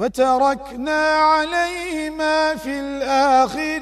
وتركنا عليهما في الآخرين